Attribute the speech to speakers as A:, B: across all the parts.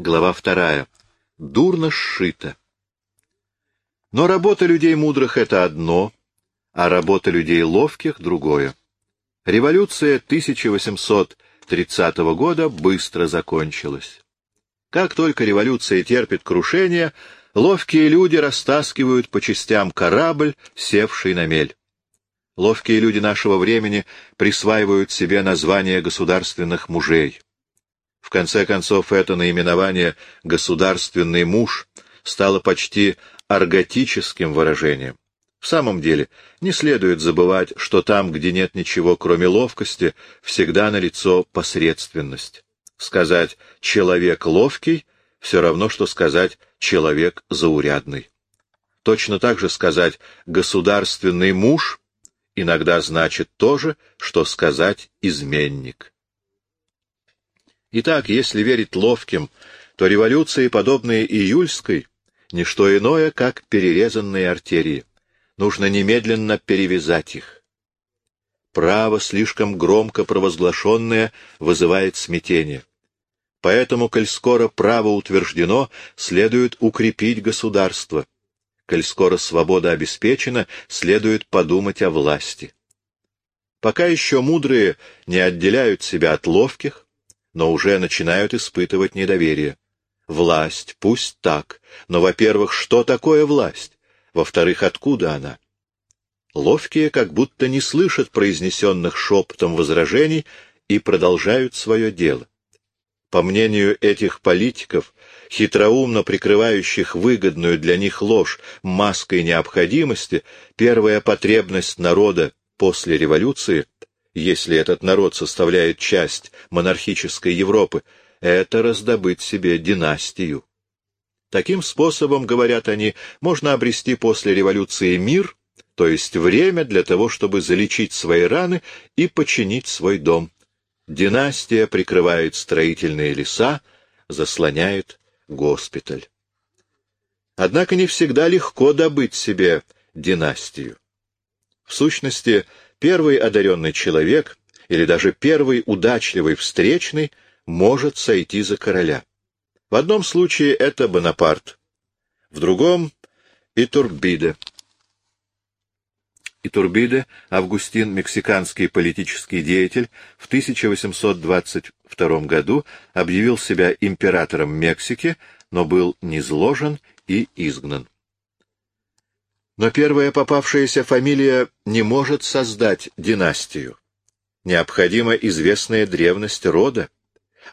A: Глава вторая. Дурно сшито. Но работа людей мудрых — это одно, а работа людей ловких — другое. Революция 1830 года быстро закончилась. Как только революция терпит крушение, ловкие люди растаскивают по частям корабль, севший на мель. Ловкие люди нашего времени присваивают себе название государственных мужей. В конце концов, это наименование «государственный муж» стало почти арготическим выражением. В самом деле, не следует забывать, что там, где нет ничего, кроме ловкости, всегда налицо посредственность. Сказать «человек ловкий» — все равно, что сказать «человек заурядный». Точно так же сказать «государственный муж» иногда значит то же, что сказать «изменник». Итак, если верить ловким, то революции, подобные июльской, — не что иное, как перерезанные артерии. Нужно немедленно перевязать их. Право, слишком громко провозглашенное, вызывает смятение. Поэтому, коль скоро право утверждено, следует укрепить государство. Коль скоро свобода обеспечена, следует подумать о власти. Пока еще мудрые не отделяют себя от ловких, но уже начинают испытывать недоверие. Власть, пусть так, но, во-первых, что такое власть? Во-вторых, откуда она? Ловкие как будто не слышат произнесенных шепотом возражений и продолжают свое дело. По мнению этих политиков, хитроумно прикрывающих выгодную для них ложь маской необходимости, первая потребность народа после революции если этот народ составляет часть монархической Европы, это раздобыть себе династию. Таким способом, говорят они, можно обрести после революции мир, то есть время для того, чтобы залечить свои раны и починить свой дом. Династия прикрывает строительные леса, заслоняет госпиталь. Однако не всегда легко добыть себе династию. В сущности, Первый одаренный человек или даже первый удачливый встречный может сойти за короля. В одном случае это Бонапарт, в другом — Итурбиде. Итурбиде, Августин, мексиканский политический деятель, в 1822 году объявил себя императором Мексики, но был низложен и изгнан. Но первая попавшаяся фамилия не может создать династию. Необходима известная древность рода,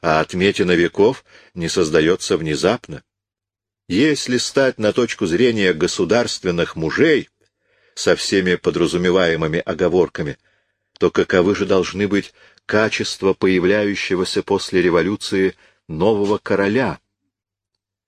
A: а отметина веков не создается внезапно. Если стать на точку зрения государственных мужей со всеми подразумеваемыми оговорками, то каковы же должны быть качества появляющегося после революции нового короля?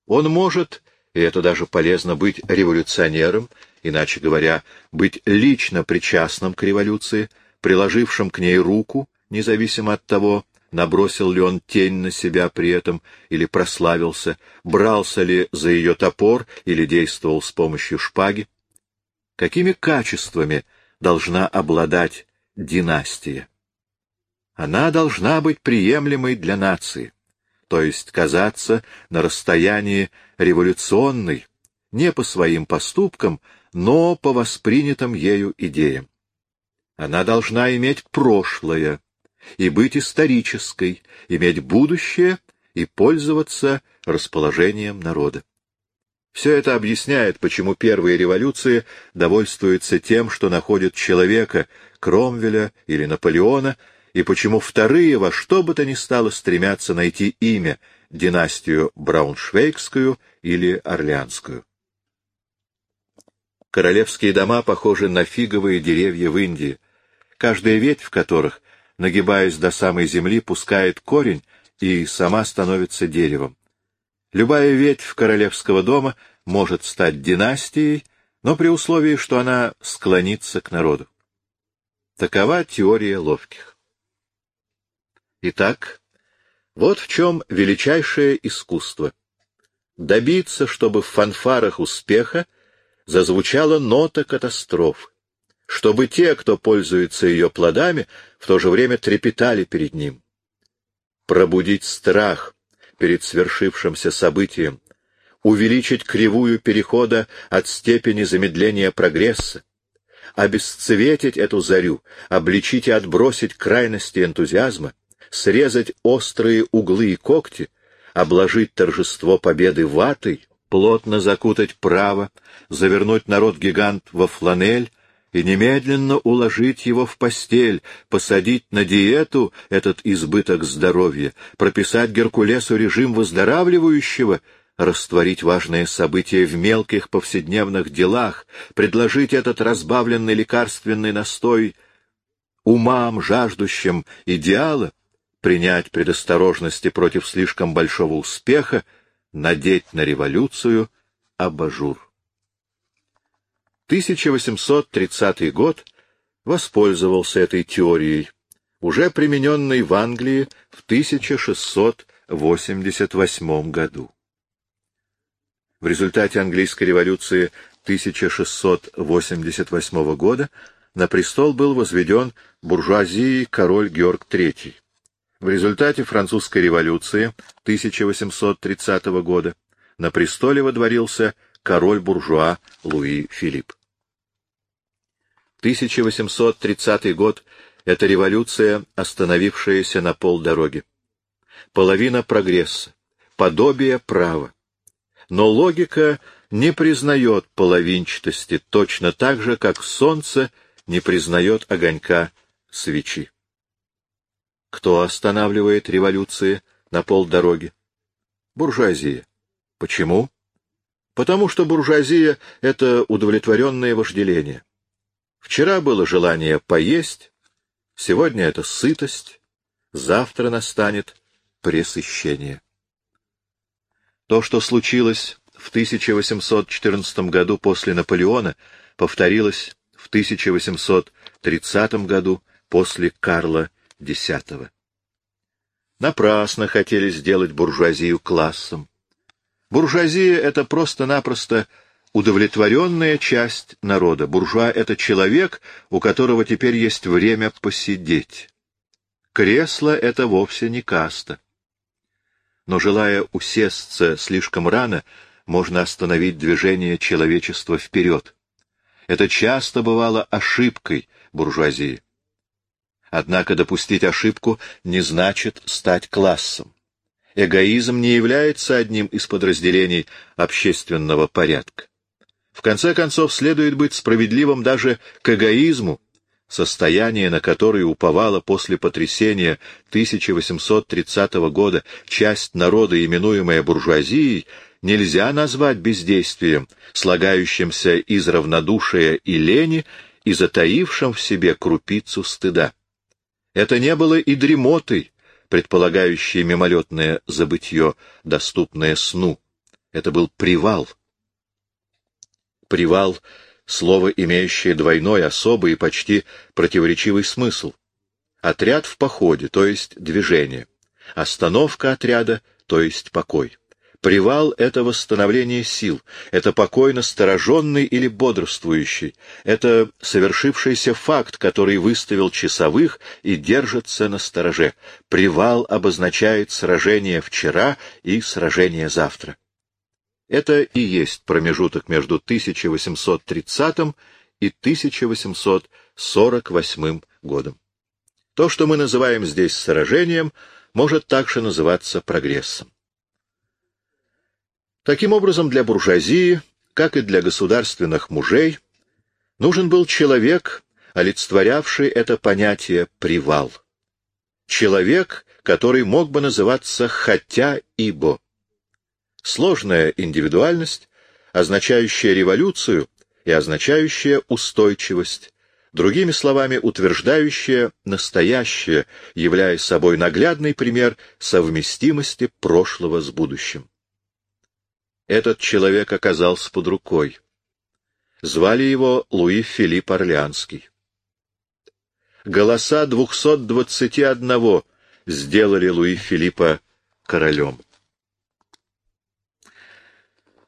A: Он может, и это даже полезно, быть революционером иначе говоря, быть лично причастным к революции, приложившим к ней руку, независимо от того, набросил ли он тень на себя при этом или прославился, брался ли за ее топор или действовал с помощью шпаги. Какими качествами должна обладать династия? Она должна быть приемлемой для нации, то есть казаться на расстоянии революционной, не по своим поступкам, но по воспринятым ею идеям. Она должна иметь прошлое и быть исторической, иметь будущее и пользоваться расположением народа. Все это объясняет, почему первые революции довольствуются тем, что находят человека, Кромвеля или Наполеона, и почему вторые во что бы то ни стало стремятся найти имя, династию Брауншвейгскую или Орлеанскую. Королевские дома похожи на фиговые деревья в Индии, каждая ветвь в которых, нагибаясь до самой земли, пускает корень и сама становится деревом. Любая ветвь королевского дома может стать династией, но при условии, что она склонится к народу. Такова теория ловких. Итак, вот в чем величайшее искусство. Добиться, чтобы в фанфарах успеха зазвучала нота катастрофы, чтобы те, кто пользуется ее плодами, в то же время трепетали перед ним. Пробудить страх перед свершившимся событием, увеличить кривую перехода от степени замедления прогресса, обесцветить эту зарю, обличить и отбросить крайности энтузиазма, срезать острые углы и когти, обложить торжество победы ватой, плотно закутать право, завернуть народ-гигант во фланель и немедленно уложить его в постель, посадить на диету этот избыток здоровья, прописать Геркулесу режим выздоравливающего — растворить важные события в мелких повседневных делах, предложить этот разбавленный лекарственный настой умам, жаждущим идеала, принять предосторожности против слишком большого успеха, надеть на революцию абажур. 1830 год воспользовался этой теорией, уже примененной в Англии в 1688 году. В результате английской революции 1688 года на престол был возведен буржуазией король Георг III. В результате французской революции 1830 года на престоле водворился король-буржуа Луи Филипп. 1830 год — это революция, остановившаяся на полдороги. Половина прогресса, подобие права. Но логика не признает половинчатости точно так же, как солнце не признает огонька свечи. Кто останавливает революции на полдороги? Буржуазия. Почему? Потому что буржуазия — это удовлетворенное вожделение. Вчера было желание поесть, сегодня это сытость, завтра настанет пресыщение. То, что случилось в 1814 году после Наполеона, повторилось в 1830 году после Карла X. Напрасно хотели сделать буржуазию классом. Буржуазия — это просто-напросто удовлетворенная часть народа. Буржуа — это человек, у которого теперь есть время посидеть. Кресло — это вовсе не каста но, желая усесться слишком рано, можно остановить движение человечества вперед. Это часто бывало ошибкой буржуазии. Однако допустить ошибку не значит стать классом. Эгоизм не является одним из подразделений общественного порядка. В конце концов, следует быть справедливым даже к эгоизму, состояние, на которое уповала после потрясения 1830 года часть народа, именуемая буржуазией, нельзя назвать бездействием, слагающимся из равнодушия и лени и затаившим в себе крупицу стыда. Это не было и дремотой, предполагающей мимолетное забытье, доступное сну. Это был привал. Привал — слово, имеющее двойной, особый и почти противоречивый смысл. Отряд в походе, то есть движение. Остановка отряда, то есть покой. Привал — это восстановление сил, это покой настороженный или бодрствующий, это совершившийся факт, который выставил часовых и держится на стороже. Привал обозначает сражение вчера и сражение завтра. Это и есть промежуток между 1830 и 1848 годом. То, что мы называем здесь сражением, может также называться прогрессом. Таким образом, для буржуазии, как и для государственных мужей, нужен был человек, олицетворявший это понятие «привал». Человек, который мог бы называться «хотя ибо». Сложная индивидуальность, означающая революцию и означающая устойчивость, другими словами, утверждающая настоящее, являя собой наглядный пример совместимости прошлого с будущим. Этот человек оказался под рукой. Звали его Луи Филипп Орлеанский. Голоса 221 сделали Луи Филиппа королем.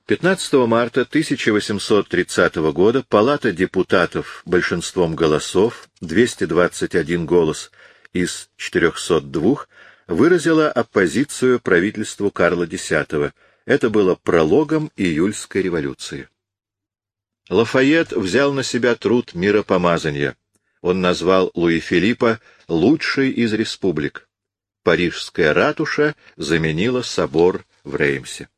A: 15 марта 1830 года Палата депутатов большинством голосов, 221 голос из 402, выразила оппозицию правительству Карла X. Это было прологом июльской революции. Лафайет взял на себя труд миропомазания. Он назвал Луи Филиппа лучшей из республик. Парижская ратуша заменила собор в Реймсе.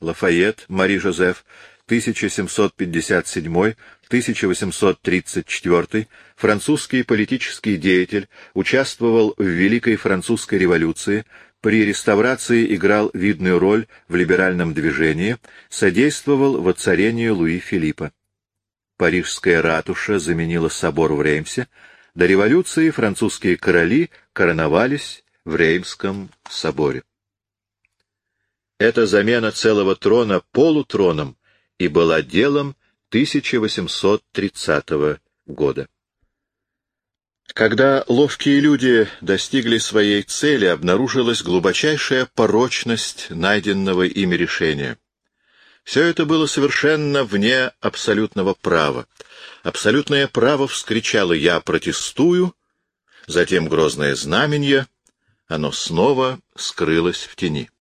A: Лафайет, Мари Жозеф, 1757-1834, французский политический деятель, участвовал в Великой Французской революции, при реставрации играл видную роль в либеральном движении, содействовал воцарению Луи Филиппа. Парижская ратуша заменила собор в Реймсе, до революции французские короли короновались в Реймском соборе. Эта замена целого трона полутроном и была делом 1830 года. Когда ловкие люди достигли своей цели, обнаружилась глубочайшая порочность найденного ими решения. Все это было совершенно вне абсолютного права. Абсолютное право вскричало «Я протестую», затем грозное знамение, оно снова скрылось в тени.